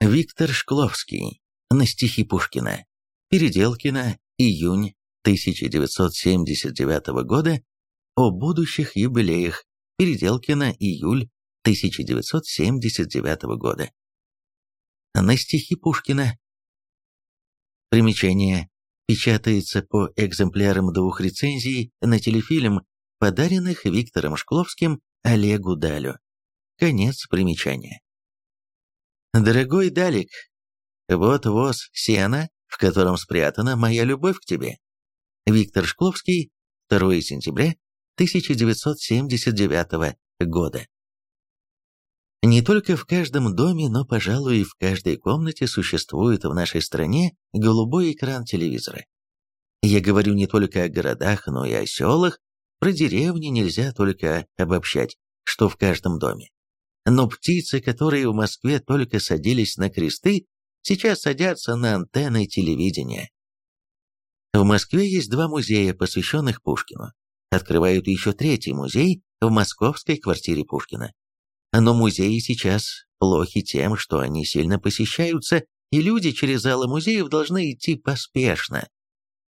Виктор Шкловский. На стихи Пушкина. Переделкино. Июнь 1979 года. О будущих юбилеях. Переделкино. Июль 1979 года. На стихи Пушкина. Примечание. Печатается по экземплярам двух рецензий на телефильм, подаренных Виктором Шкловским Олегу Далю. Конец примечания. Дорогой Далик, вот воз сена, в котором спрятана моя любовь к тебе. Виктор Шкловский, 2 сентября 1979 года. Не только в каждом доме, но, пожалуй, и в каждой комнате существует в нашей стране голубой экран телевизора. Я говорю не только о городах, но и о селах, про деревни нельзя только обобщать, что в каждом доме. Но птицы, которые в Москве только садились на кресты, сейчас садятся на антенны телевидения. В Москве есть два музея, посвященных Пушкину. Открывают еще третий музей в московской квартире Пушкина. Но музеи сейчас плохи тем, что они сильно посещаются, и люди через залы музеев должны идти поспешно.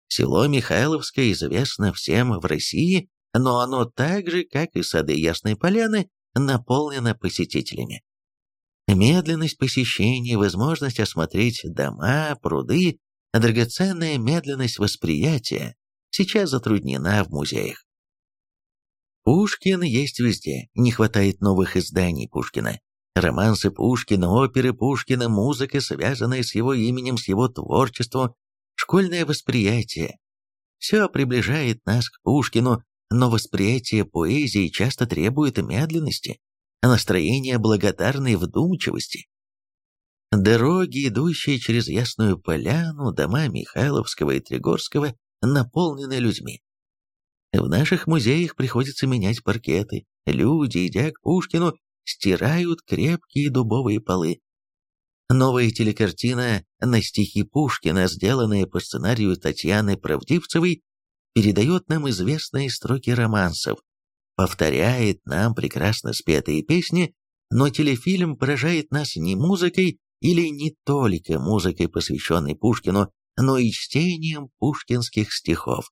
Село Михайловское известно всем в России, но оно так же, как и сады Ясной Поляны, наполнена посетителями. Медленность посещения, возможность осмотреть дома, пруды, драгоценная медленность восприятия сейчас затруднена в музеях. Пушкин есть везде, не хватает новых изданий Пушкина. Романсы Пушкина, оперы Пушкина, музыка, связанная с его именем, с его творчеством, школьное восприятие. Все приближает нас к Пушкину, но восприятие поэзии часто требует медленности, а настроения благодарной вдумчивости. Дороги, идущие через Ясную Поляну, дома Михайловского и Тригорского, наполнены людьми. В наших музеях приходится менять паркеты. Люди, идя к Пушкину, стирают крепкие дубовые полы. Новая телекартина на стихи Пушкина, сделанная по сценарию Татьяны Правдивцевой, передает нам известные строки романсов, повторяет нам прекрасно спетые песни, но телефильм поражает нас не музыкой или не только музыкой, посвященной Пушкину, но и чтением пушкинских стихов.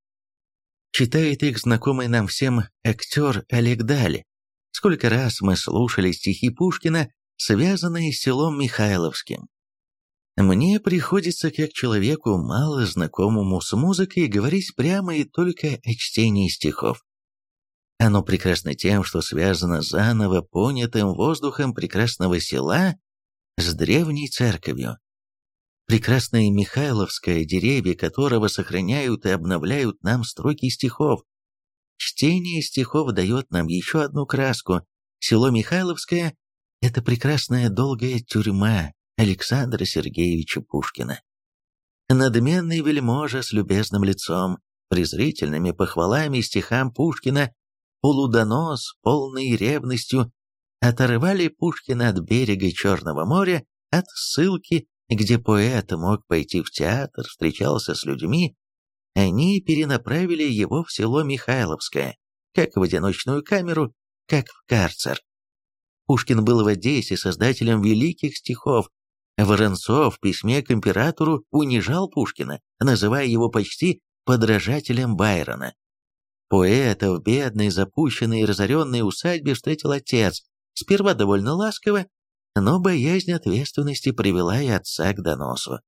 Читает их знакомый нам всем актер Олег Дали. Сколько раз мы слушали стихи Пушкина, связанные с селом Михайловским. Мне приходится, как человеку, мало знакомому с музыкой, говорить прямо и только о чтении стихов. Оно прекрасно тем, что связано заново понятым воздухом прекрасного села с древней церковью. Прекрасное Михайловское, деревья которого сохраняют и обновляют нам строки стихов. Чтение стихов дает нам еще одну краску. Село Михайловское – это прекрасная долгая тюрьма, Александра Сергеевича Пушкина. Надменный вельможа с любезным лицом, презрительными похвалами стихам Пушкина, полудонос, полный ревностью, оторвали Пушкина от берега Черного моря, от ссылки, где поэт мог пойти в театр, встречался с людьми, они перенаправили его в село Михайловское, как в одиночную камеру, как в карцер. Пушкин был в Одессе создателем великих стихов, Воронцов в письме к императору унижал Пушкина, называя его почти подражателем Байрона. Поэта в бедной, запущенной и разоренной усадьбе встретил отец, сперва довольно ласково, но боязнь ответственности привела и отца к доносу.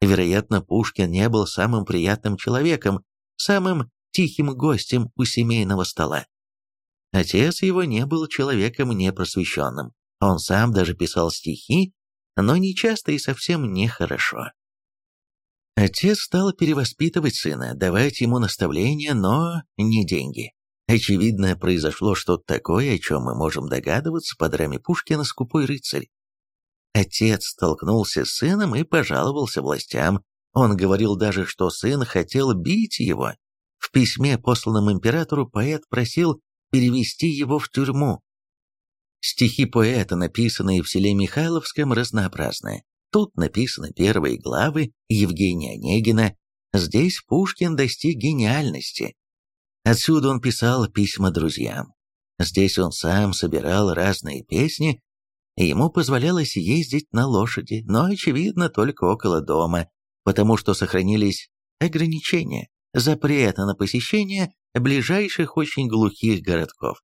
Вероятно, Пушкин не был самым приятным человеком, самым тихим гостем у семейного стола. Отец его не был человеком непросвещенным. Он сам даже писал стихи но не часто и совсем нехорошо. Отец стал перевоспитывать сына, давать ему наставления, но не деньги. Очевидно, произошло что-то такое, о чем мы можем догадываться по драме Пушкина «Скупой рыцарь». Отец столкнулся с сыном и пожаловался властям. Он говорил даже, что сын хотел бить его. В письме, посланном императору, поэт просил перевести его в тюрьму. Стихи поэта, написанные в селе Михайловском, разнообразны. Тут написаны первые главы Евгения Онегина, здесь Пушкин достиг гениальности. Отсюда он писал письма друзьям. Здесь он сам собирал разные песни, Ему позволялось ездить на лошади, но, очевидно, только около дома, потому что сохранились ограничения, запреты на посещение ближайших очень глухих городков.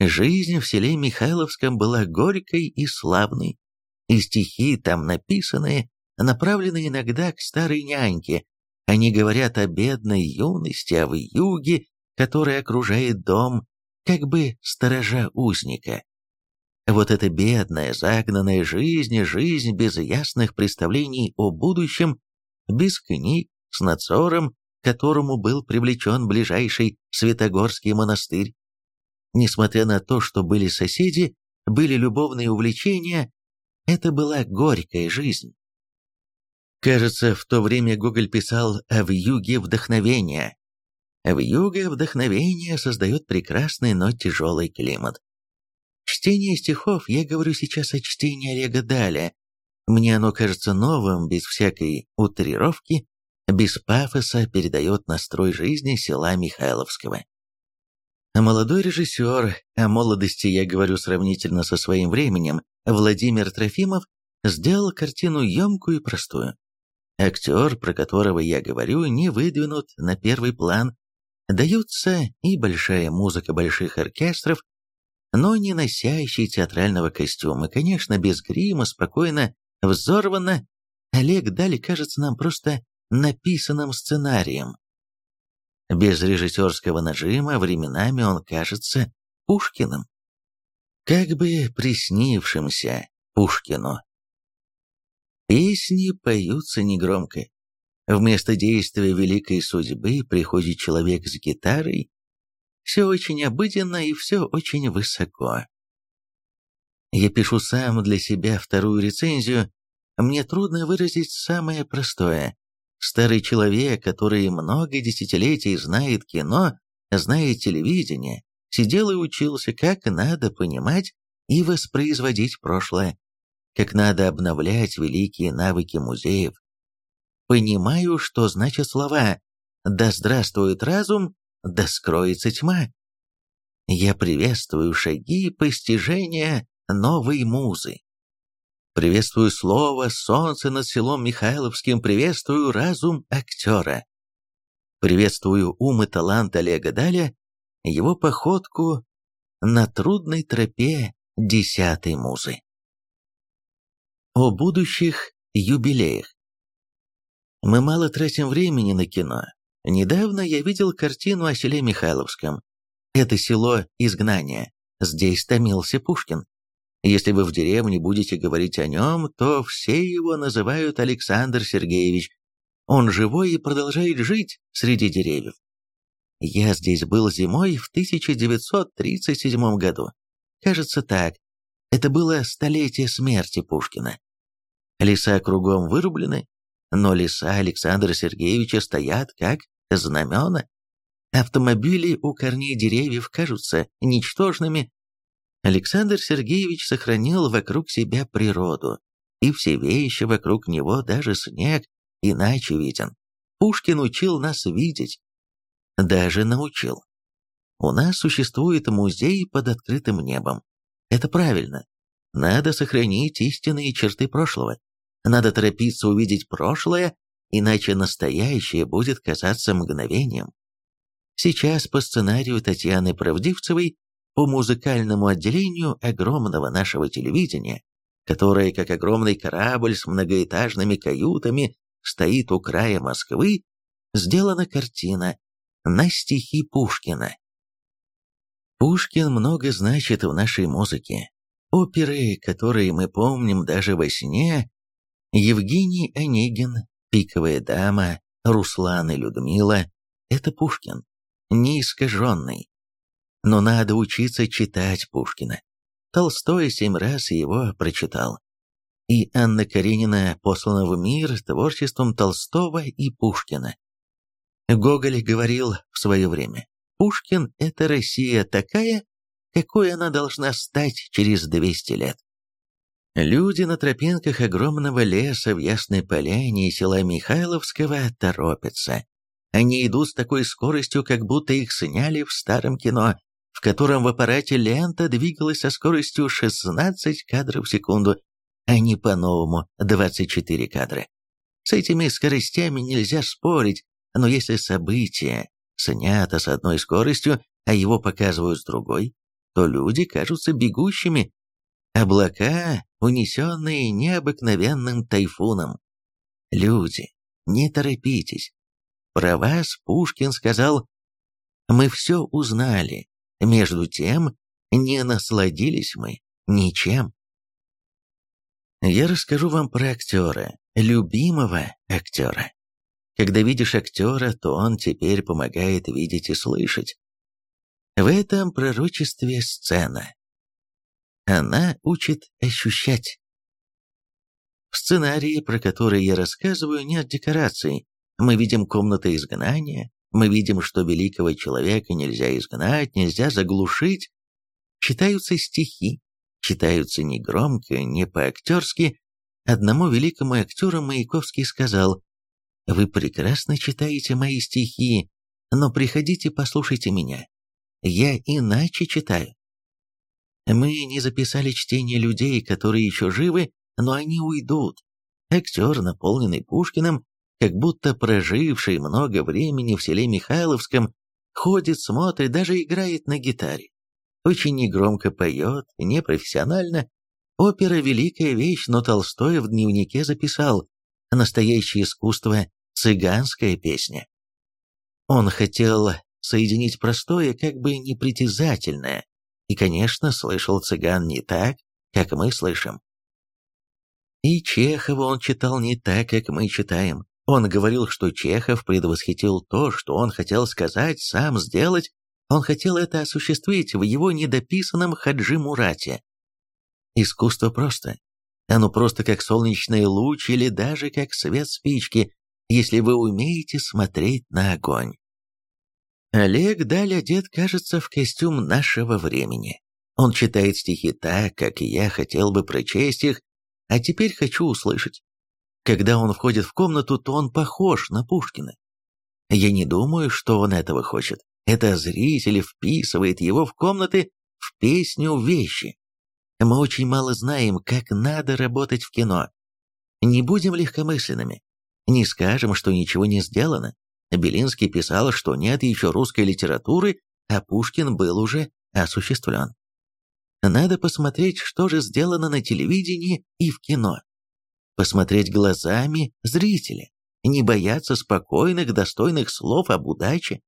Жизнь в селе Михайловском была горькой и славной, и стихи там написанные, направлены иногда к старой няньке. Они говорят о бедной юности, о вьюге, которая окружает дом, как бы сторожа узника. Вот эта бедная, загнанная жизнь, жизнь без ясных представлений о будущем, без книг, с надзором, которому был привлечен ближайший Святогорский монастырь. Несмотря на то, что были соседи, были любовные увлечения, это была горькая жизнь. Кажется, в то время Гоголь писал о вьюге вдохновения. Вьюга вдохновения создает прекрасный, но тяжелый климат. Чтение стихов, я говорю сейчас о чтении Олега Даля. Мне оно кажется новым, без всякой утрировки, без пафоса передает настрой жизни села Михайловского. Молодой режиссер, о молодости я говорю сравнительно со своим временем, Владимир Трофимов, сделал картину емкую и простую. Актер, про которого я говорю, не выдвинут на первый план. Даются и большая музыка больших оркестров, но не носящий театрального костюма, конечно, без грима, спокойно, взорвано, Олег Дали кажется нам просто написанным сценарием. Без режиссерского нажима временами он кажется Пушкиным. Как бы приснившимся Пушкину. Песни поются негромко. Вместо действия великой судьбы приходит человек с гитарой все очень обыденно и все очень высоко. Я пишу сам для себя вторую рецензию. Мне трудно выразить самое простое. Старый человек, который много десятилетий знает кино, знает телевидение, сидел и учился, как надо понимать и воспроизводить прошлое, как надо обновлять великие навыки музеев. Понимаю, что значат слова «Да здравствует разум», да скроется тьма. Я приветствую шаги постижения новой музы. Приветствую слово «Солнце над селом Михайловским», приветствую разум актера. Приветствую ум и талант Олега Даля, его походку на трудной тропе десятой музы. О будущих юбилеях. Мы мало тратим времени на кино, Недавно я видел картину о селе Михайловском. Это село изгнания. Здесь томился Пушкин. Если вы в деревне будете говорить о нем, то все его называют Александр Сергеевич. Он живой и продолжает жить среди деревьев. Я здесь был зимой в 1937 году. Кажется так. Это было столетие смерти Пушкина. Леса кругом вырублены, но леса Александра Сергеевича стоят как знамена. Автомобили у корней деревьев кажутся ничтожными. Александр Сергеевич сохранил вокруг себя природу, и все вещи вокруг него, даже снег, иначе виден. Пушкин учил нас видеть. Даже научил. У нас существует музей под открытым небом. Это правильно. Надо сохранить истинные черты прошлого. Надо торопиться увидеть прошлое, иначе настоящее будет казаться мгновением. Сейчас по сценарию Татьяны Правдивцевой по музыкальному отделению огромного нашего телевидения, которое, как огромный корабль с многоэтажными каютами, стоит у края Москвы, сделана картина на стихи Пушкина. Пушкин много значит в нашей музыке. Оперы, которые мы помним даже во сне, Евгений Онегин, Пиковая дама, Руслан и Людмила – это Пушкин, неискаженный. Но надо учиться читать Пушкина. Толстой семь раз его прочитал. И Анна Каренина послана в мир творчеством Толстого и Пушкина. Гоголь говорил в свое время, Пушкин – это Россия такая, какой она должна стать через 200 лет. Люди на тропинках огромного леса в Ясной Поляне и села Михайловского торопятся. Они идут с такой скоростью, как будто их сняли в старом кино. В котором в аппарате лента двигалась со скоростью 16 кадров в секунду, а не по-новому 24 кадра. С этими скоростями нельзя спорить, но если событие снято с одной скоростью, а его показывают с другой, то люди кажутся бегущими. Облака, унесенные необыкновенным тайфуном. Люди, не торопитесь. Про вас Пушкин сказал, мы все узнали, между тем не насладились мы ничем. Я расскажу вам про актера, любимого актера. Когда видишь актера, то он теперь помогает видеть и слышать. В этом пророчестве сцена. Она учит ощущать. В сценарии, про который я рассказываю, нет декораций. Мы видим комнаты изгнания, мы видим, что великого человека нельзя изгнать, нельзя заглушить. Читаются стихи, читаются не громко, не по-актерски. Одному великому актеру Маяковский сказал, «Вы прекрасно читаете мои стихи, но приходите послушайте меня. Я иначе читаю». Мы не записали чтение людей, которые еще живы, но они уйдут. Актер, наполненный Пушкиным, как будто проживший много времени в селе Михайловском, ходит, смотрит, даже играет на гитаре. Очень негромко поет, непрофессионально. Опера – великая вещь, но Толстой в дневнике записал «Настоящее искусство – цыганская песня». Он хотел соединить простое, как бы непритязательное, и, конечно, слышал цыган не так, как мы слышим. И Чехова он читал не так, как мы читаем. Он говорил, что Чехов предвосхитил то, что он хотел сказать, сам сделать. Он хотел это осуществить в его недописанном Хаджи Мурате. Искусство просто. Оно просто как солнечный луч или даже как свет спички, если вы умеете смотреть на огонь. Олег Даль одет, кажется, в костюм нашего времени. Он читает стихи так, как я хотел бы прочесть их, а теперь хочу услышать. Когда он входит в комнату, то он похож на Пушкина. Я не думаю, что он этого хочет. Это зритель вписывает его в комнаты, в песню, вещи. Мы очень мало знаем, как надо работать в кино. Не будем легкомысленными. Не скажем, что ничего не сделано. Белинский писал, что нет еще русской литературы, а Пушкин был уже осуществлен. Надо посмотреть, что же сделано на телевидении и в кино. Посмотреть глазами зрителя, не бояться спокойных, достойных слов об удаче.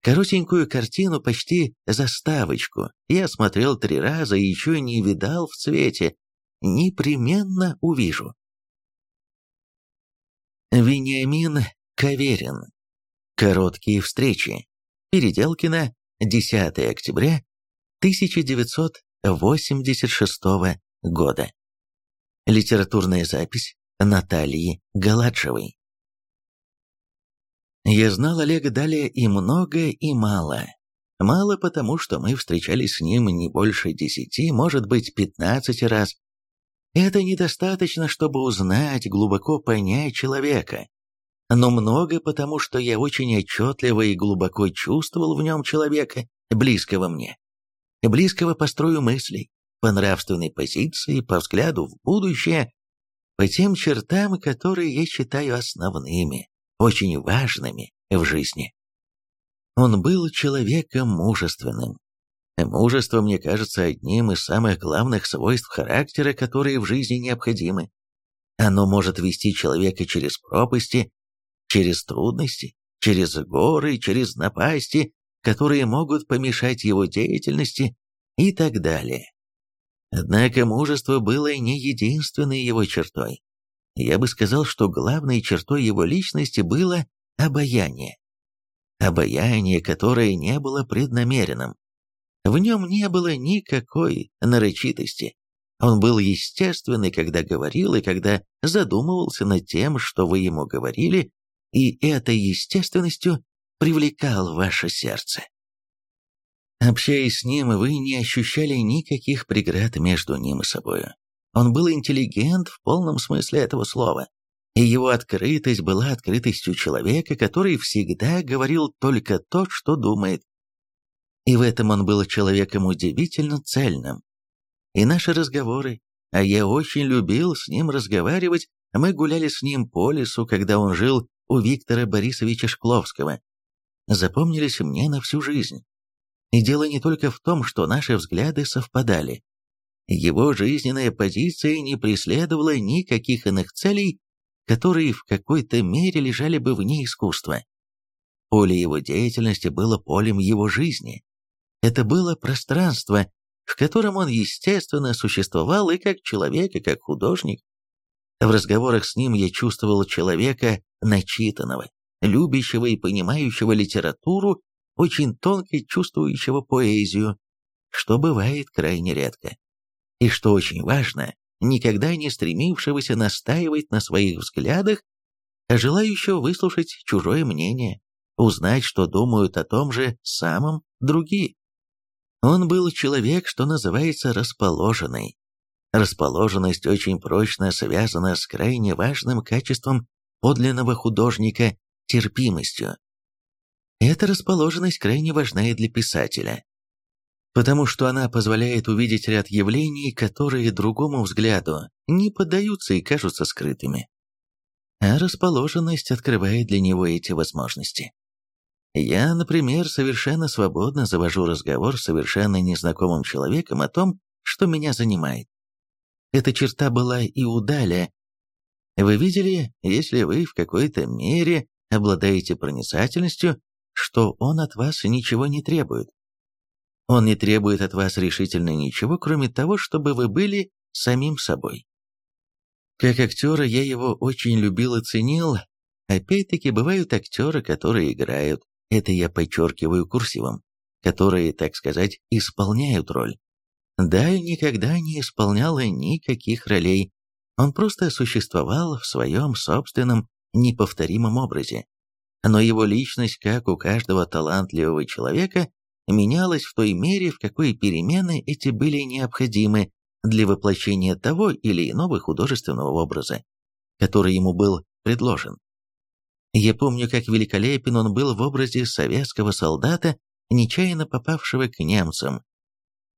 Коротенькую картину, почти заставочку, я смотрел три раза и еще не видал в цвете. Непременно увижу. Вениамин Каверин. Короткие встречи. Переделкино, 10 октября 1986 года. Литературная запись Натальи Галаджевой. Я знал Олега далее и много, и мало. Мало потому, что мы встречались с ним не больше десяти, может быть, пятнадцати раз. Это недостаточно, чтобы узнать, глубоко понять человека. Но много потому, что я очень отчетливо и глубоко чувствовал в нем человека, близкого мне близкого по строю мыслей, по нравственной позиции, по взгляду в будущее, по тем чертам, которые я считаю основными, очень важными в жизни. Он был человеком мужественным. Мужество, мне кажется, одним из самых главных свойств характера, которые в жизни необходимы. Оно может вести человека через пропасти, через трудности, через горы, через напасти, которые могут помешать его деятельности и так далее. Однако мужество было не единственной его чертой. Я бы сказал, что главной чертой его личности было обаяние. Обаяние, которое не было преднамеренным. В нем не было никакой нарочитости. Он был естественный, когда говорил и когда задумывался над тем, что вы ему говорили, и этой естественностью привлекал ваше сердце. Общаясь с ним, вы не ощущали никаких преград между ним и собою. Он был интеллигент в полном смысле этого слова, и его открытость была открытостью человека, который всегда говорил только то, что думает. И в этом он был человеком удивительно цельным. И наши разговоры, а я очень любил с ним разговаривать, мы гуляли с ним по лесу, когда он жил у Виктора Борисовича Шкловского, запомнились мне на всю жизнь. И дело не только в том, что наши взгляды совпадали. Его жизненная позиция не преследовала никаких иных целей, которые в какой-то мере лежали бы вне искусства. Поле его деятельности было полем его жизни. Это было пространство, в котором он, естественно, существовал и как человек, и как художник. В разговорах с ним я чувствовал человека начитанного, любящего и понимающего литературу, очень тонко чувствующего поэзию, что бывает крайне редко. И что очень важно, никогда не стремившегося настаивать на своих взглядах, а желающего выслушать чужое мнение, узнать, что думают о том же самом другие. Он был человек, что называется, расположенный. Расположенность очень прочно связана с крайне важным качеством подлинного художника – терпимостью. Эта расположенность крайне важна и для писателя, потому что она позволяет увидеть ряд явлений, которые другому взгляду не поддаются и кажутся скрытыми. А расположенность открывает для него эти возможности. Я, например, совершенно свободно завожу разговор с совершенно незнакомым человеком о том, что меня занимает. Эта черта была и у Даля. Вы видели, если вы в какой-то мере обладаете проницательностью, что он от вас ничего не требует. Он не требует от вас решительно ничего, кроме того, чтобы вы были самим собой. Как актера я его очень любил и ценил. Опять-таки бывают актеры, которые играют, это я подчеркиваю курсивом, которые, так сказать, исполняют роль. Даль никогда не исполняла никаких ролей, он просто существовал в своем собственном неповторимом образе. Но его личность, как у каждого талантливого человека, менялась в той мере, в какой перемены эти были необходимы для воплощения того или иного художественного образа, который ему был предложен. Я помню, как великолепен он был в образе советского солдата, нечаянно попавшего к немцам.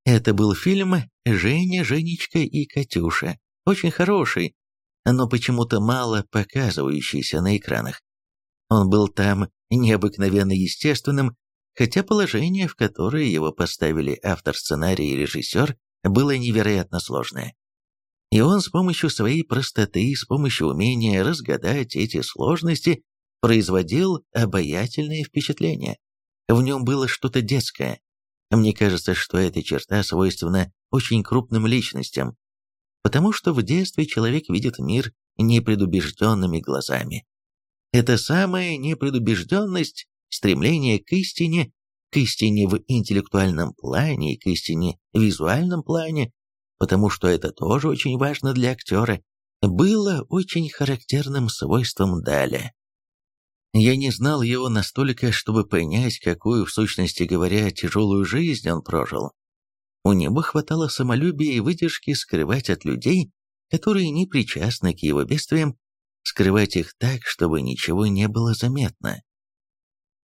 Это был фильм «Женя, Женечка и Катюша», очень хороший, но почему-то мало показывающийся на экранах. Он был там необыкновенно естественным хотя положение, в которое его поставили автор сценария и режиссер, было невероятно сложное. И он с помощью своей простоты, с помощью умения разгадать эти сложности, производил обаятельное впечатление. В нем было что-то детское. Мне кажется, что эта черта свойственна очень крупным личностям, потому что в детстве человек видит мир непредубежденными глазами. Эта самая непредубежденность стремление к истине, к истине в интеллектуальном плане и к истине в визуальном плане, потому что это тоже очень важно для актера, было очень характерным свойством Даля. Я не знал его настолько, чтобы понять, какую, в сущности говоря, тяжелую жизнь он прожил. У него хватало самолюбия и выдержки скрывать от людей, которые не причастны к его бедствиям, скрывать их так, чтобы ничего не было заметно.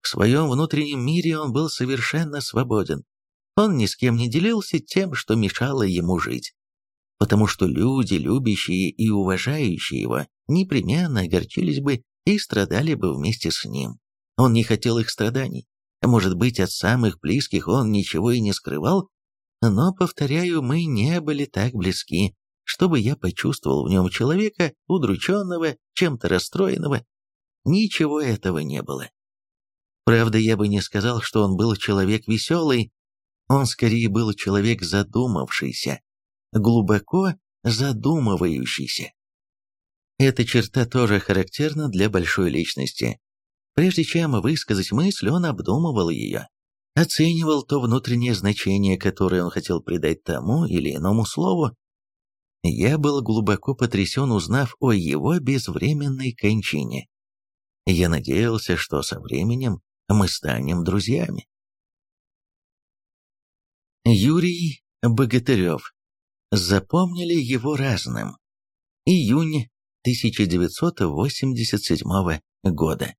В своем внутреннем мире он был совершенно свободен. Он ни с кем не делился тем, что мешало ему жить. Потому что люди, любящие и уважающие его, непременно огорчились бы и страдали бы вместе с ним. Он не хотел их страданий. Может быть, от самых близких он ничего и не скрывал, но, повторяю, мы не были так близки, чтобы я почувствовал в нем человека, удрученного, чем-то расстроенного. Ничего этого не было. Правда, я бы не сказал, что он был человек веселый, он скорее был человек задумавшийся, глубоко задумывающийся. Эта черта тоже характерна для большой личности. Прежде чем высказать мысль, он обдумывал ее, оценивал то внутреннее значение, которое он хотел придать тому или иному слову. Я был глубоко потрясен, узнав о его безвременной кончине. Я надеялся, что со временем мы станем друзьями. Юрий Богатырев. Запомнили его разным. Июнь 1987 года.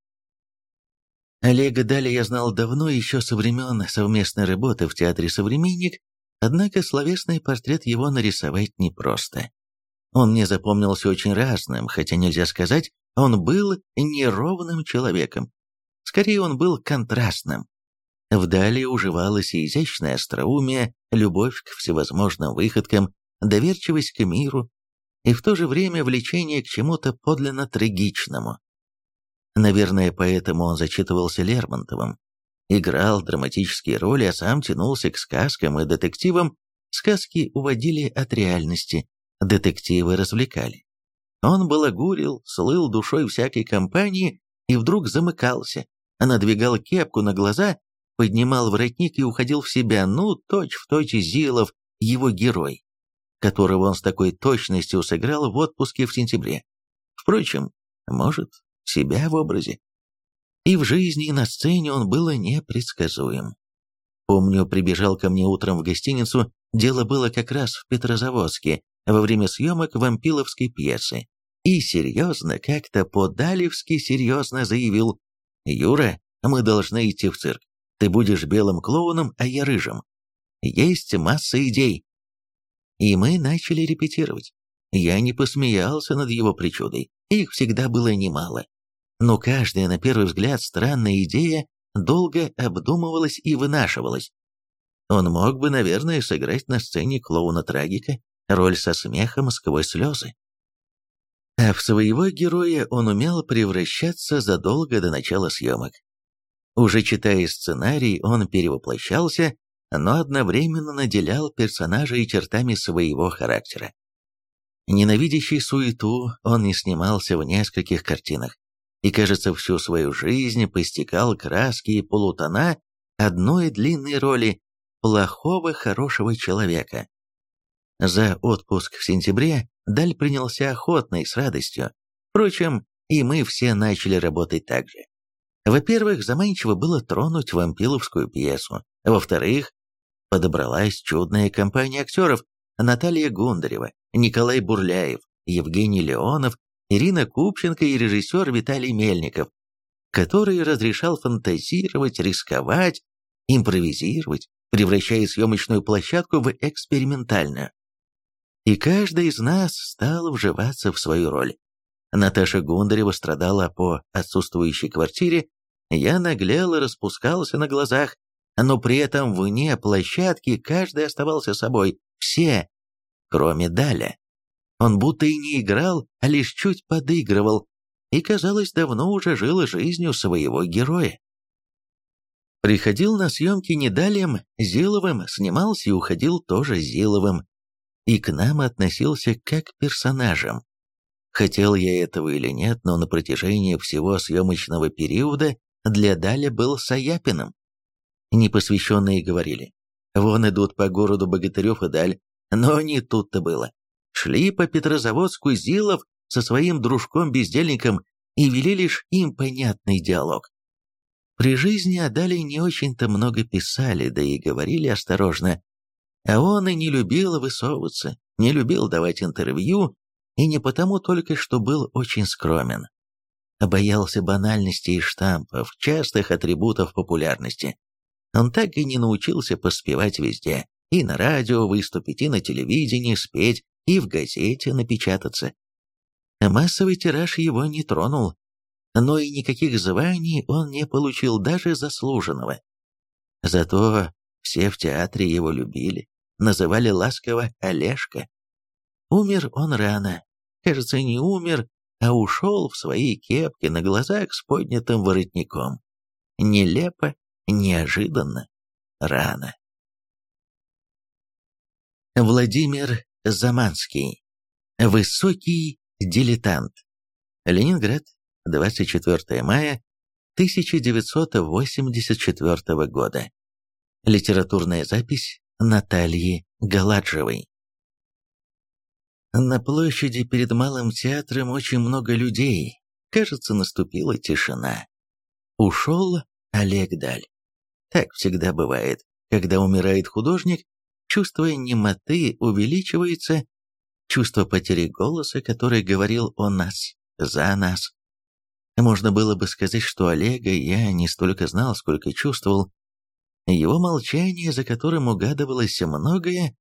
Олега Дали я знал давно, еще со времен совместной работы в театре «Современник», однако словесный портрет его нарисовать непросто. Он мне запомнился очень разным, хотя нельзя сказать, он был неровным человеком. Скорее, он был контрастным. Вдали уживалась и изящное остроумие, любовь к всевозможным выходкам, доверчивость к миру, и в то же время влечение к чему-то подлинно трагичному. Наверное, поэтому он зачитывался Лермонтовым. Играл драматические роли, а сам тянулся к сказкам и детективам. Сказки уводили от реальности, детективы развлекали. Он балагурил, слыл душой всякой компании и вдруг замыкался, надвигал кепку на глаза, поднимал воротник и уходил в себя, ну, точь-в-точь точь Зилов, его герой, которого он с такой точностью сыграл в отпуске в сентябре. Впрочем, может, себя в образе. И в жизни, и на сцене он был непредсказуем. Помню, прибежал ко мне утром в гостиницу, дело было как раз в Петрозаводске, во время съемок вампиловской пьесы, и серьезно, как-то по-далевски серьезно заявил, «Юра, мы должны идти в цирк. Ты будешь белым клоуном, а я рыжим. Есть масса идей». И мы начали репетировать. Я не посмеялся над его причудой, их всегда было немало но каждая, на первый взгляд, странная идея долго обдумывалась и вынашивалась. Он мог бы, наверное, сыграть на сцене клоуна-трагика роль со смехом сквозь слезы. А в своего героя он умел превращаться задолго до начала съемок. Уже читая сценарий, он перевоплощался, но одновременно наделял персонажа и чертами своего характера. Ненавидящий суету, он не снимался в нескольких картинах и, кажется, всю свою жизнь постигал краски и полутона одной длинной роли плохого хорошего человека. За отпуск в сентябре Даль принялся охотно и с радостью. Впрочем, и мы все начали работать так же. Во-первых, заманчиво было тронуть вампиловскую пьесу. Во-вторых, подобралась чудная компания актеров Наталья Гундарева, Николай Бурляев, Евгений Леонов Ирина Купченко и режиссер Виталий Мельников, который разрешал фантазировать, рисковать, импровизировать, превращая съемочную площадку в экспериментальную. И каждый из нас стал вживаться в свою роль. Наташа Гундарева страдала по отсутствующей квартире, я наглел и распускался на глазах, но при этом вне площадки каждый оставался собой, все, кроме Даля. Он будто и не играл, а лишь чуть подыгрывал, и, казалось, давно уже жил жизнью своего героя. Приходил на съемки недалем Зиловым, снимался и уходил тоже Зиловым, и к нам относился как к персонажам. Хотел я этого или нет, но на протяжении всего съемочного периода для Даля был Саяпиным. Непосвященные говорили, вон идут по городу Богатырев и Даль, но не тут-то было шли по Петрозаводску Зилов со своим дружком-бездельником и вели лишь им понятный диалог. При жизни Адали не очень-то много писали, да и говорили осторожно. А он и не любил высовываться, не любил давать интервью, и не потому только, что был очень скромен. Боялся банальности и штампов, частых атрибутов популярности. Он так и не научился поспевать везде, и на радио выступить, и на телевидении спеть, и в газете напечататься. Массовый тираж его не тронул, но и никаких званий он не получил даже заслуженного. Зато все в театре его любили, называли ласково Олежка. Умер он рано, кажется, не умер, а ушел в своей кепке на глазах с поднятым воротником. Нелепо, неожиданно, рано. Владимир Заманский. Высокий дилетант. Ленинград, 24 мая 1984 года. Литературная запись Натальи Галаджевой. На площади перед Малым театром очень много людей. Кажется, наступила тишина. Ушел Олег Даль. Так всегда бывает, когда умирает художник, Чувство немоты увеличивается, чувство потери голоса, который говорил о нас, за нас. Можно было бы сказать, что Олега я не столько знал, сколько чувствовал. Его молчание, за которым угадывалось многое,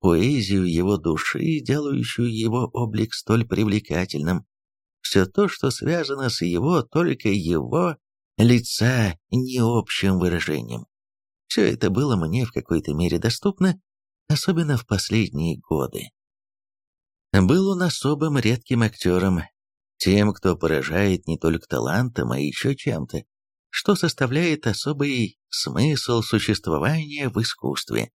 поэзию его души, делающую его облик столь привлекательным, все то, что связано с его, только его, лица не общим выражением. Все это было мне в какой-то мере доступно, особенно в последние годы. Был он особым редким актером, тем, кто поражает не только талантом, а еще чем-то, что составляет особый смысл существования в искусстве.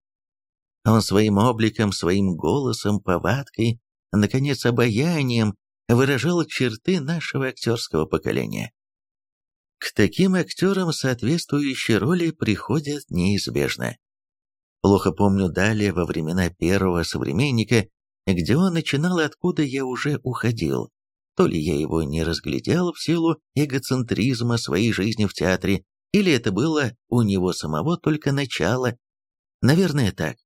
Он своим обликом, своим голосом, повадкой, наконец, обаянием выражал черты нашего актерского поколения. К таким актерам соответствующие роли приходят неизбежно. Плохо помню далее, во времена первого современника, где он начинал, откуда я уже уходил. То ли я его не разглядел в силу эгоцентризма своей жизни в театре, или это было у него самого только начало. Наверное, так.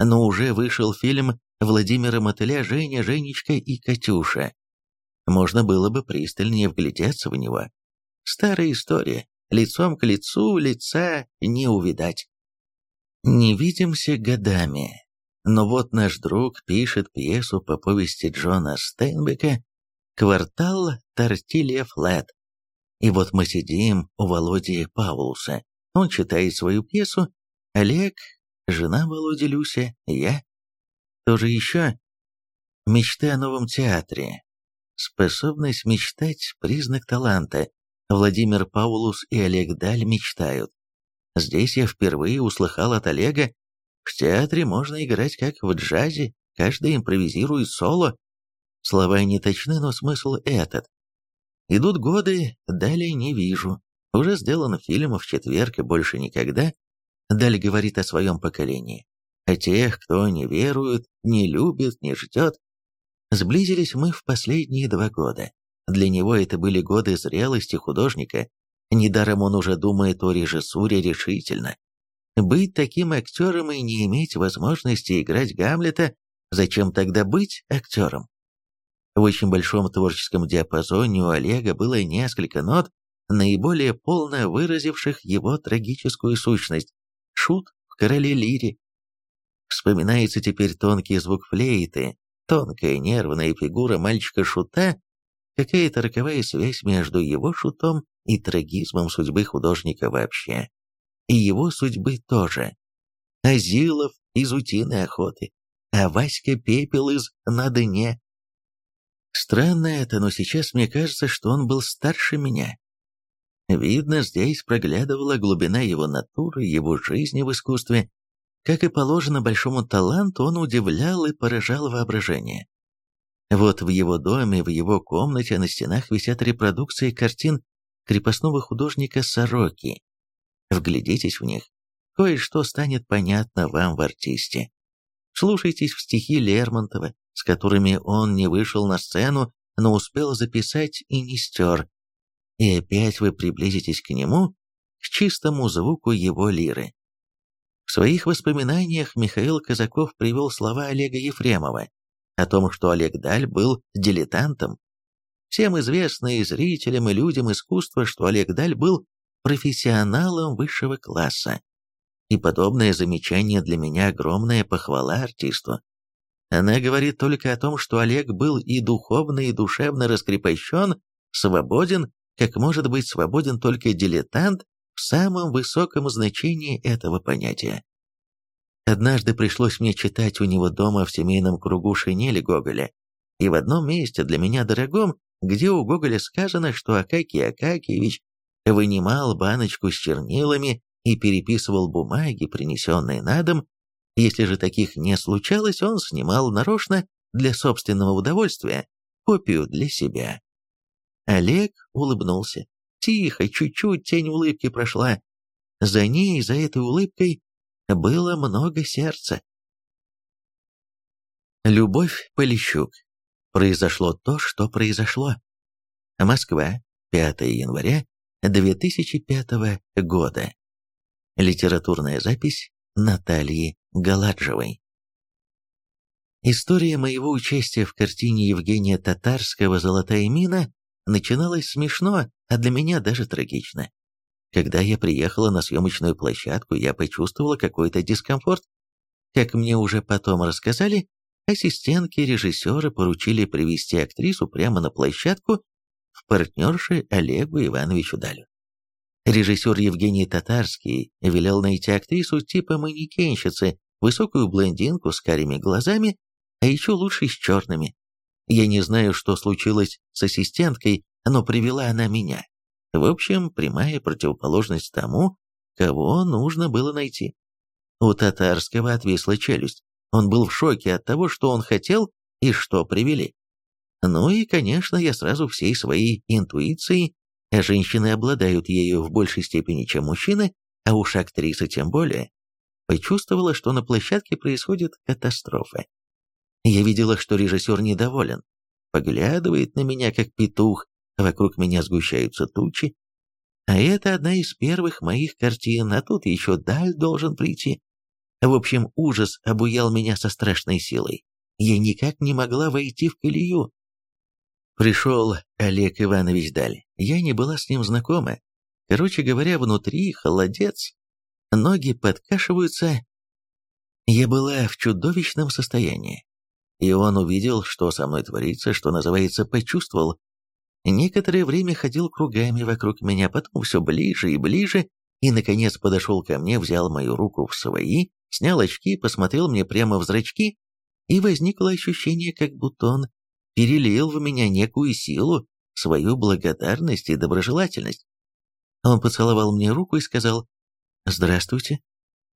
Но уже вышел фильм Владимира Мотыля «Женя, Женечка и Катюша». Можно было бы пристальнее вглядеться в него. Старая история. Лицом к лицу лица не увидать. Не видимся годами. Но вот наш друг пишет пьесу по повести Джона Стейнбека «Квартал Тортилья Флэт». И вот мы сидим у Володи Паулуса. Он читает свою пьесу. Олег, жена Володи Люся, я. Тоже еще. Мечты о новом театре. Способность мечтать – признак таланта. Владимир Паулус и Олег Даль мечтают. Здесь я впервые услыхал от Олега, в театре можно играть как в джазе, каждый импровизирует соло. Слова не точны, но смысл этот. Идут годы, далее не вижу. Уже сделан фильм в четверг и больше никогда. Даль говорит о своем поколении. О тех, кто не верует, не любит, не ждет. Сблизились мы в последние два года. Для него это были годы зрелости художника. Недаром он уже думает о режиссуре решительно. Быть таким актером и не иметь возможности играть Гамлета, зачем тогда быть актером? В очень большом творческом диапазоне у Олега было несколько нот, наиболее полно выразивших его трагическую сущность. Шут в «Короле Лире». Вспоминается теперь тонкий звук флейты, тонкая нервная фигура мальчика-шута, какая-то роковая связь между его шутом и трагизмом судьбы художника вообще. И его судьбы тоже. Азилов из утиной охоты, а Васька Пепел из «На дне». Странно это, но сейчас мне кажется, что он был старше меня. Видно, здесь проглядывала глубина его натуры, его жизни в искусстве. Как и положено большому таланту, он удивлял и поражал воображение. Вот в его доме, в его комнате на стенах висят репродукции картин крепостного художника Сороки. Вглядитесь в них, кое-что станет понятно вам в артисте. Слушайтесь в стихи Лермонтова, с которыми он не вышел на сцену, но успел записать и не стер. И опять вы приблизитесь к нему, к чистому звуку его лиры. В своих воспоминаниях Михаил Казаков привел слова Олега Ефремова о том, что Олег Даль был дилетантом. Всем известно и зрителям, и людям искусства, что Олег Даль был профессионалом высшего класса. И подобное замечание для меня огромная похвала артисту. Она говорит только о том, что Олег был и духовно, и душевно раскрепощен, свободен, как может быть свободен только дилетант в самом высоком значении этого понятия. Однажды пришлось мне читать у него дома в семейном кругу шинели Гоголя, и в одном месте для меня дорогом, где у Гоголя сказано, что Акакий Акакиевич вынимал баночку с чернилами и переписывал бумаги, принесенные на дом. Если же таких не случалось, он снимал нарочно для собственного удовольствия копию для себя. Олег улыбнулся. Тихо, чуть-чуть тень улыбки прошла. За ней, за этой улыбкой, было много сердца. Любовь Полищук. Произошло то, что произошло. Москва, 5 января 2005 года. Литературная запись Натальи Галаджевой. История моего участия в картине Евгения Татарского «Золотая мина» начиналась смешно, а для меня даже трагично. Когда я приехала на съемочную площадку, я почувствовала какой-то дискомфорт. Как мне уже потом рассказали, ассистентки режиссера поручили привести актрису прямо на площадку в партнерши Олегу Ивановичу Далю. Режиссер Евгений Татарский велел найти актрису типа манекенщицы, высокую блондинку с карими глазами, а еще лучше с черными. Я не знаю, что случилось с ассистенткой, но привела она меня. В общем, прямая противоположность тому, кого нужно было найти. У татарского отвисла челюсть. Он был в шоке от того, что он хотел и что привели. Ну и, конечно, я сразу всей своей интуицией, а женщины обладают ею в большей степени, чем мужчины, а уж актрисы тем более, почувствовала, что на площадке происходит катастрофа. Я видела, что режиссер недоволен, поглядывает на меня, как петух, вокруг меня сгущаются тучи. А это одна из первых моих картин, а тут еще Даль должен прийти. В общем, ужас обуял меня со страшной силой. Я никак не могла войти в колею. Пришел Олег Иванович Даль. Я не была с ним знакома. Короче говоря, внутри холодец. Ноги подкашиваются. Я была в чудовищном состоянии. И он увидел, что со мной творится, что называется, почувствовал. Некоторое время ходил кругами вокруг меня, потом все ближе и ближе, и, наконец, подошел ко мне, взял мою руку в свои, снял очки, посмотрел мне прямо в зрачки, и возникло ощущение, как будто он перелил в меня некую силу, свою благодарность и доброжелательность. Он поцеловал мне руку и сказал «Здравствуйте».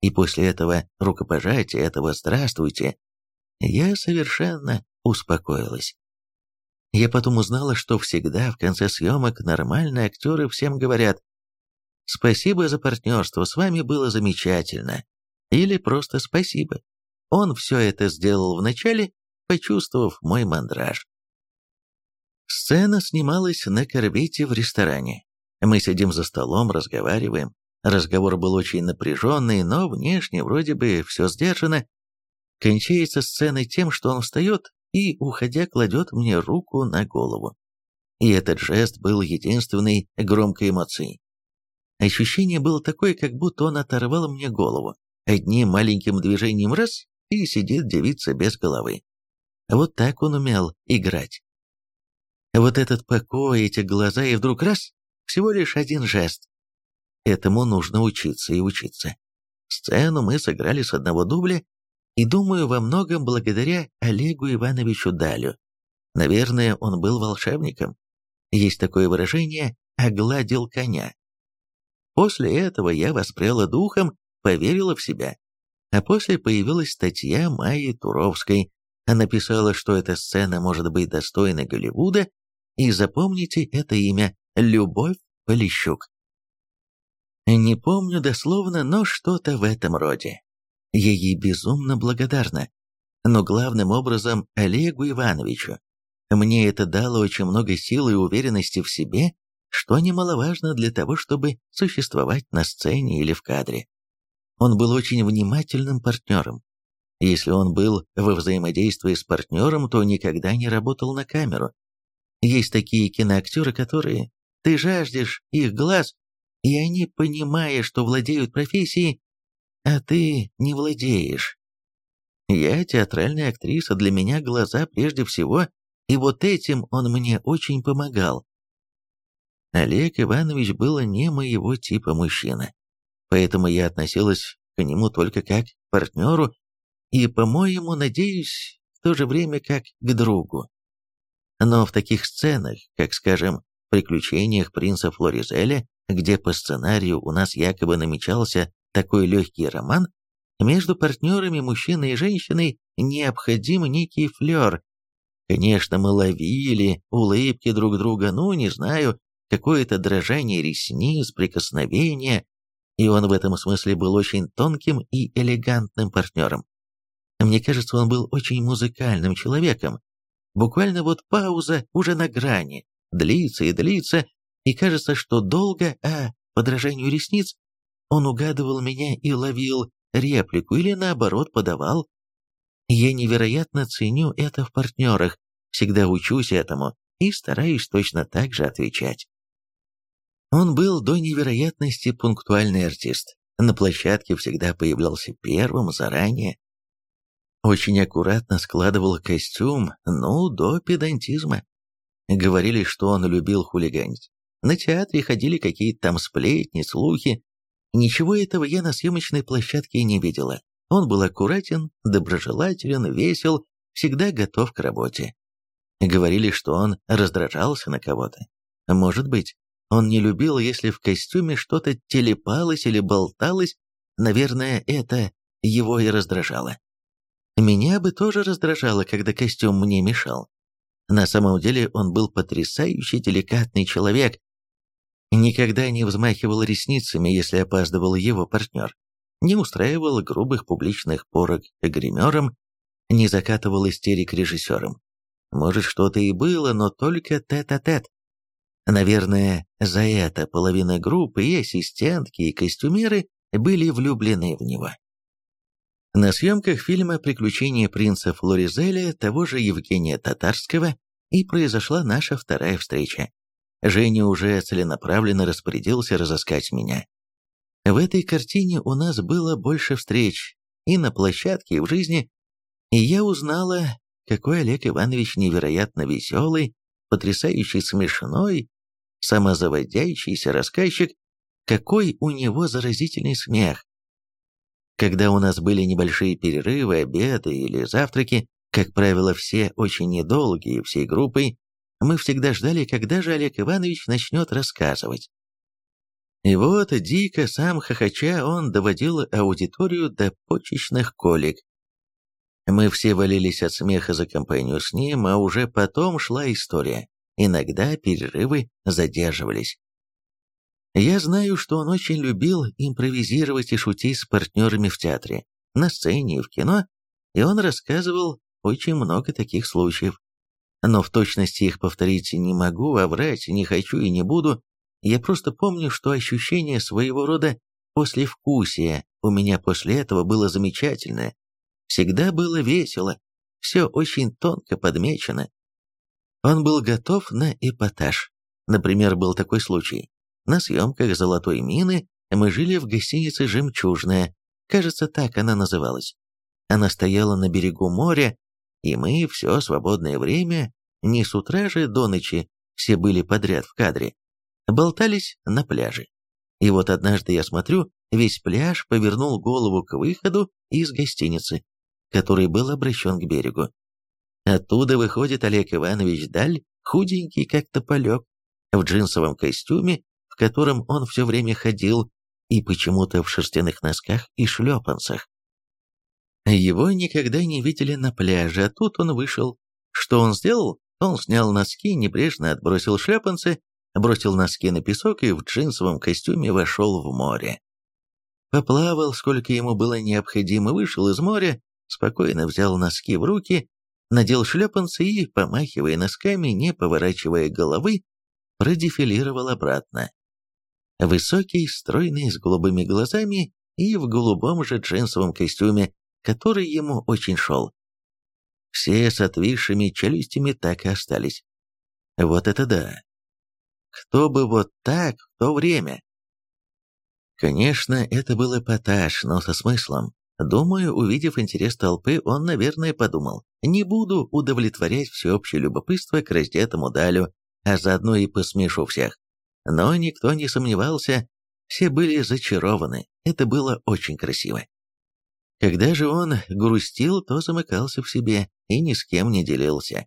И после этого рукопожатия, этого «здравствуйте», я совершенно успокоилась. Я потом узнала, что всегда в конце съемок нормальные актеры всем говорят «Спасибо за партнерство, с вами было замечательно» или просто «Спасибо». Он все это сделал вначале, почувствовав мой мандраж. Сцена снималась на корвете в ресторане. Мы сидим за столом, разговариваем. Разговор был очень напряженный, но внешне вроде бы все сдержано. Кончается сцена тем, что он встает и, уходя, кладет мне руку на голову. И этот жест был единственной громкой эмоцией. Ощущение было такое, как будто он оторвал мне голову. Одним маленьким движением раз, и сидит девица без головы. Вот так он умел играть. Вот этот покой, эти глаза, и вдруг раз, всего лишь один жест. Этому нужно учиться и учиться. Сцену мы сыграли с одного дубля, и думаю, во многом благодаря Олегу Ивановичу Далю. Наверное, он был волшебником. Есть такое выражение «огладил коня». После этого я воспряла духом, поверила в себя. А после появилась статья Майи Туровской. Она писала, что эта сцена может быть достойна Голливуда, и запомните это имя – Любовь Полищук. Не помню дословно, но что-то в этом роде. Я ей безумно благодарна. Но главным образом Олегу Ивановичу. Мне это дало очень много сил и уверенности в себе, что немаловажно для того, чтобы существовать на сцене или в кадре. Он был очень внимательным партнером. Если он был во взаимодействии с партнером, то никогда не работал на камеру. Есть такие киноактеры, которые... Ты жаждешь их глаз, и они, понимая, что владеют профессией, а ты не владеешь. Я театральная актриса, для меня глаза прежде всего, и вот этим он мне очень помогал. Олег Иванович был не моего типа мужчина, поэтому я относилась к нему только как к партнеру и, по-моему, надеюсь, в то же время как к другу. Но в таких сценах, как, скажем, «Приключениях принца Флоризеля», где по сценарию у нас якобы намечался такой легкий роман, между партнерами мужчиной и женщиной необходим некий флер. Конечно, мы ловили улыбки друг друга, ну, не знаю, какое-то дрожание ресниц, прикосновение, и он в этом смысле был очень тонким и элегантным партнером. Мне кажется, он был очень музыкальным человеком. Буквально вот пауза уже на грани, длится и длится, и кажется, что долго, а подражанию ресниц он угадывал меня и ловил реплику или наоборот подавал. Я невероятно ценю это в партнерах, всегда учусь этому и стараюсь точно так же отвечать. Он был до невероятности пунктуальный артист. На площадке всегда появлялся первым заранее. Очень аккуратно складывал костюм, ну, до педантизма. Говорили, что он любил хулиганить. На театре ходили какие-то там сплетни, слухи. Ничего этого я на съемочной площадке не видела. Он был аккуратен, доброжелателен, весел, всегда готов к работе. Говорили, что он раздражался на кого-то. Может быть, он не любил, если в костюме что-то телепалось или болталось, наверное, это его и раздражало. Меня бы тоже раздражало, когда костюм мне мешал. На самом деле он был потрясающе деликатный человек. Никогда не взмахивал ресницами, если опаздывал его партнер. Не устраивал грубых публичных порок гримерам, не закатывал истерик режиссерам. Может, что-то и было, но только тет-а-тет. -тет. Наверное, за это половина группы и ассистентки, и костюмеры были влюблены в него. На съемках фильма «Приключения принца Флоризеля» того же Евгения Татарского и произошла наша вторая встреча. Женя уже целенаправленно распорядился разыскать меня. В этой картине у нас было больше встреч и на площадке, и в жизни, и я узнала, какой Олег Иванович невероятно веселый, потрясающий смешной, самозаводящийся рассказчик, какой у него заразительный смех. Когда у нас были небольшие перерывы, обеды или завтраки, как правило, все очень недолгие, всей группой, мы всегда ждали, когда же Олег Иванович начнет рассказывать. И вот, дико, сам хохоча, он доводил аудиторию до почечных колик. Мы все валились от смеха за компанию с ним, а уже потом шла история. Иногда перерывы задерживались. Я знаю, что он очень любил импровизировать и шутить с партнерами в театре, на сцене и в кино, и он рассказывал очень много таких случаев. Но в точности их повторить не могу, а врать не хочу и не буду. Я просто помню, что ощущение своего рода послевкусия у меня после этого было замечательное. Всегда было весело, все очень тонко подмечено, он был готов на эпатаж. Например, был такой случай. На съемках «Золотой мины» мы жили в гостинице «Жемчужная», кажется, так она называлась. Она стояла на берегу моря, и мы все свободное время, не с утра же до ночи, все были подряд в кадре, болтались на пляже. И вот однажды я смотрю, весь пляж повернул голову к выходу из гостиницы, который был обращен к берегу. Оттуда выходит Олег Иванович Даль, худенький как тополек, в джинсовом костюме, в котором он все время ходил, и почему-то в шерстяных носках и шлепанцах. Его никогда не видели на пляже, а тут он вышел. Что он сделал? Он снял носки, небрежно отбросил шлепанцы, бросил носки на песок и в джинсовом костюме вошел в море. Поплавал, сколько ему было необходимо, вышел из моря, спокойно взял носки в руки надел шлепанцы и, помахивая носками, не поворачивая головы, продефилировал обратно. Высокий, стройный, с голубыми глазами и в голубом же джинсовом костюме, который ему очень шел. Все с отвисшими челюстями так и остались. Вот это да! Кто бы вот так в то время? Конечно, это был эпатаж, но со смыслом. Думаю, увидев интерес толпы, он, наверное, подумал, не буду удовлетворять всеобщее любопытство к раздетому Далю, а заодно и посмешу всех. Но никто не сомневался, все были зачарованы, это было очень красиво. Когда же он грустил, то замыкался в себе и ни с кем не делился.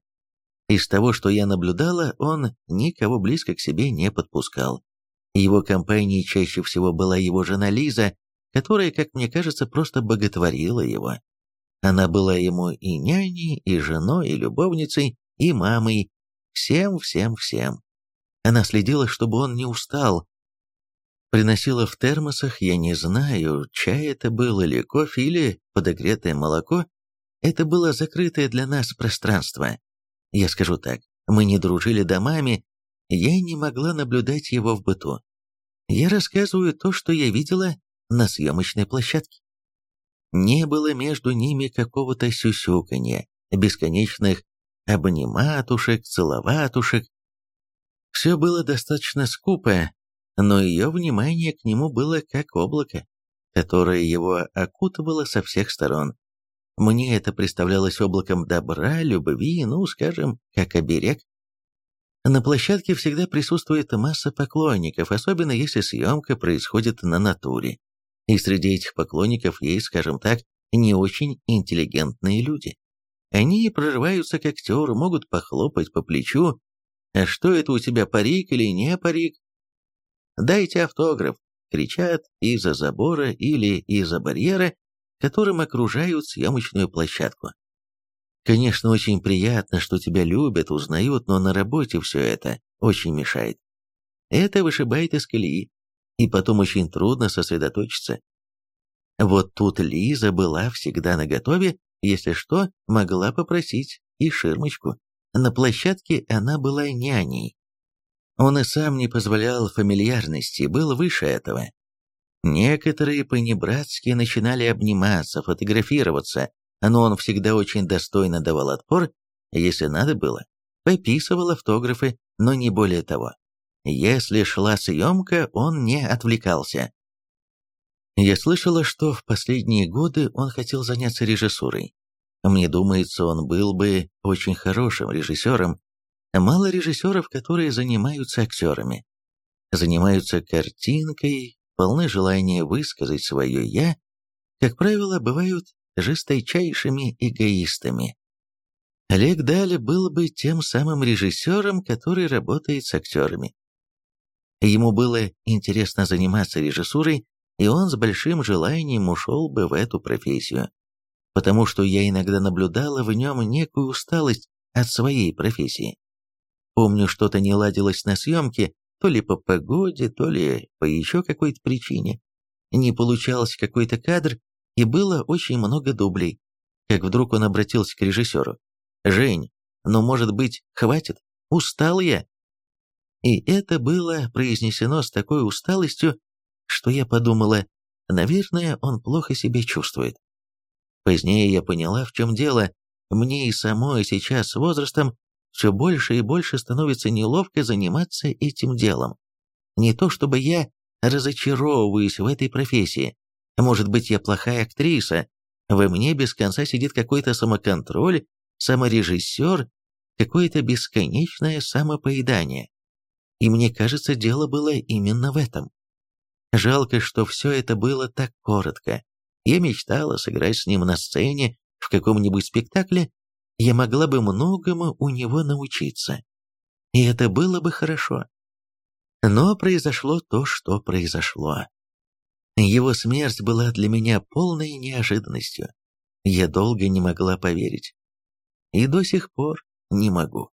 Из того, что я наблюдала, он никого близко к себе не подпускал. Его компанией чаще всего была его жена Лиза, которая, как мне кажется, просто боготворила его. Она была ему и няней, и женой, и любовницей, и мамой, всем-всем-всем. Она следила, чтобы он не устал. Приносила в термосах, я не знаю, чай это был или кофе, или подогретое молоко. Это было закрытое для нас пространство. Я скажу так, мы не дружили домами, я не могла наблюдать его в быту. Я рассказываю то, что я видела на съемочной площадке. Не было между ними какого-то сюсюканья, бесконечных обниматушек, целоватушек. Все было достаточно скупо, но ее внимание к нему было как облако, которое его окутывало со всех сторон. Мне это представлялось облаком добра, любви, ну, скажем, как оберег. На площадке всегда присутствует масса поклонников, особенно если съемка происходит на натуре. И среди этих поклонников есть, скажем так, не очень интеллигентные люди. Они прорываются к актеру, могут похлопать по плечу. «А что это у тебя, парик или не парик?» «Дайте автограф!» — кричат из-за забора или из-за барьера, которым окружают съемочную площадку. Конечно, очень приятно, что тебя любят, узнают, но на работе все это очень мешает. Это вышибает из колеи, и потом очень трудно сосредоточиться. Вот тут Лиза была всегда наготове, если что, могла попросить и ширмочку. На площадке она была няней. Он и сам не позволял фамильярности, был выше этого. Некоторые понебратски начинали обниматься, фотографироваться, но он всегда очень достойно давал отпор, если надо было. Пописывал автографы, но не более того. Если шла съемка, он не отвлекался. Я слышала, что в последние годы он хотел заняться режиссурой. Мне думается, он был бы очень хорошим режиссером. Мало режиссеров, которые занимаются актерами. Занимаются картинкой, полны желания высказать свое «я», как правило, бывают жесточайшими эгоистами. Олег Даль был бы тем самым режиссером, который работает с актерами. Ему было интересно заниматься режиссурой, и он с большим желанием ушел бы в эту профессию, потому что я иногда наблюдала в нем некую усталость от своей профессии. Помню, что-то не ладилось на съемке, то ли по погоде, то ли по еще какой-то причине. Не получался какой-то кадр, и было очень много дублей. Как вдруг он обратился к режиссеру. «Жень, ну, может быть, хватит? Устал я». И это было произнесено с такой усталостью, что я подумала, наверное, он плохо себя чувствует. Позднее я поняла, в чем дело. Мне и самой сейчас с возрастом все больше и больше становится неловко заниматься этим делом. Не то чтобы я разочаровываюсь в этой профессии. Может быть, я плохая актриса. Во мне без конца сидит какой-то самоконтроль, саморежиссер, какое-то бесконечное самопоедание. И мне кажется, дело было именно в этом. Жалко, что все это было так коротко. Я мечтала сыграть с ним на сцене в каком-нибудь спектакле, я могла бы многому у него научиться. И это было бы хорошо. Но произошло то, что произошло. Его смерть была для меня полной неожиданностью. Я долго не могла поверить. И до сих пор не могу.